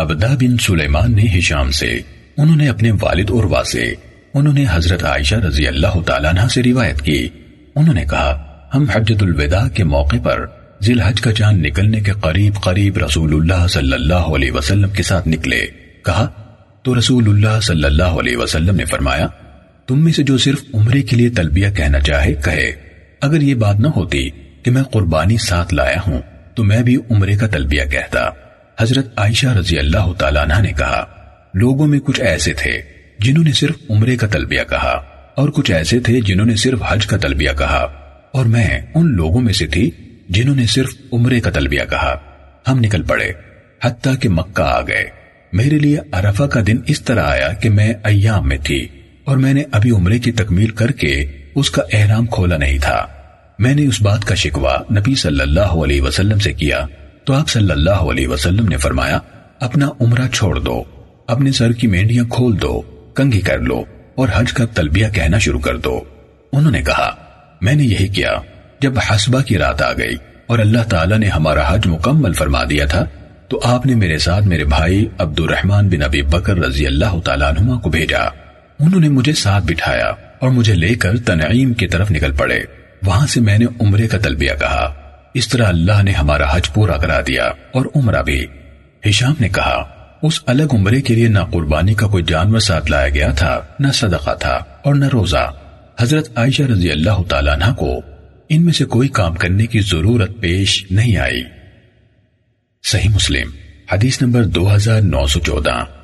ابدا بن سلیمان نے ہشام سے، انہوں نے اپنے والد عروہ سے، انہوں نے حضرت عائشہ رضی اللہ تعالیٰ عنہ سے روایت کی۔ انہوں نے کہا، ہم حجت الوداع کے موقع پر ذی الحج کا چاند نکلنے کے قریب قریب رسول اللہ صلی اللہ علیہ وسلم کے ساتھ نکلے۔ کہا، تو رسول اللہ صلی اللہ علیہ وسلم نے فرمایا، تم میں سے جو صرف عمرے کے لیے تلبیہ کہنا چاہے، کہے۔ اگر یہ بات نہ ہوتی کہ میں قربانی ساتھ لایا ہوں، تو میں بھی عمرے کا تلبیہ کہتا۔ حضرت عائشہ رضی اللہ تعالیٰ عنہ نے کہا، لوگوں میں کچھ ایسے تھے جنہوں نے صرف عمرے کا تلبیہ کہا، اور کچھ ایسے تھے جنہوں نے صرف حج کا تلبیہ کہا، اور میں ان لوگوں میں سے تھی جنہوں نے صرف عمرے کا تلبیہ کہا۔ ہم نکل پڑے، حتیٰ کہ مکہ آ گئے۔ میرے لیے عرفہ کا دن اس طرح آیا کہ میں ایام میں تھی، اور میں نے ابھی عمرے کی تکمیل کر کے اس کا احرام کھولا نہیں تھا۔ میں نے اس بات کا شکوہ نبی صلی اللہ علیہ وسلم سے کیا تو آپ صلی اللہ علیہ وسلم نے فرمایا، اپنا عمرہ چھوڑ دو، اپنے سر کی مینڈیاں کھول دو، کنگھی کر لو، اور حج کا تلبیہ کہنا شروع کر دو۔ انہوں نے کہا، میں نے یہی کیا، جب حسبہ کی رات آ گئی اور اللہ تعالیٰ نے ہمارا حج مکمل فرما دیا تھا، تو آپ نے میرے ساتھ میرے بھائی عبد الرحمن بن ابی بکر رضی اللہ تعالیٰ عنہ کو بھیجا۔ انہوں نے مجھے ساتھ بٹھایا اور مجھے لے کر تنعیم کی طرف نکل پڑے۔ وہاں سے میں نے عمرے کا تلبیہ کہا۔ اس طرح اللہ نے ہمارا حج پورا کرا دیا اور عمرہ بھی۔ ہشام نے کہا، اس الگ عمرے کے لیے نہ قربانی کا کوئی جانور ساتھ لایا گیا تھا، نہ صدقہ تھا اور نہ روزہ۔ حضرت عائشہ رضی اللہ تعالیٰ عنہ کو ان میں سے کوئی کام کرنے کی ضرورت پیش نہیں آئی۔ صحیح مسلم، حدیث نمبر دو ہزار نو سو چودہ۔